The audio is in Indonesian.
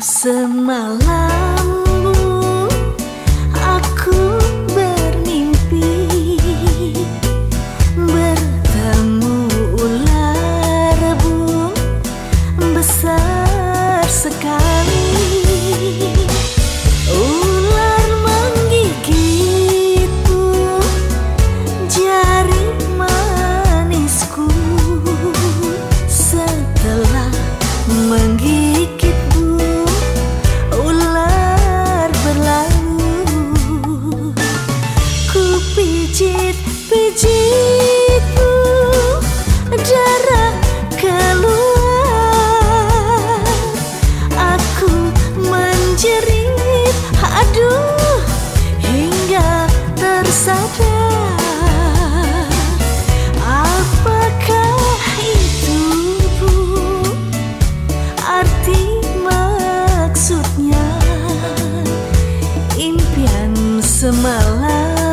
Semalam aku bermimpi bertemu ular bung besar sekali. Ular menggigitku jari manisku setelah menggigit. pijit pijitmu darah keluar. Aku menjerit aduh hingga tersadar. Apakah itu bu arti maksudnya? Impian semalam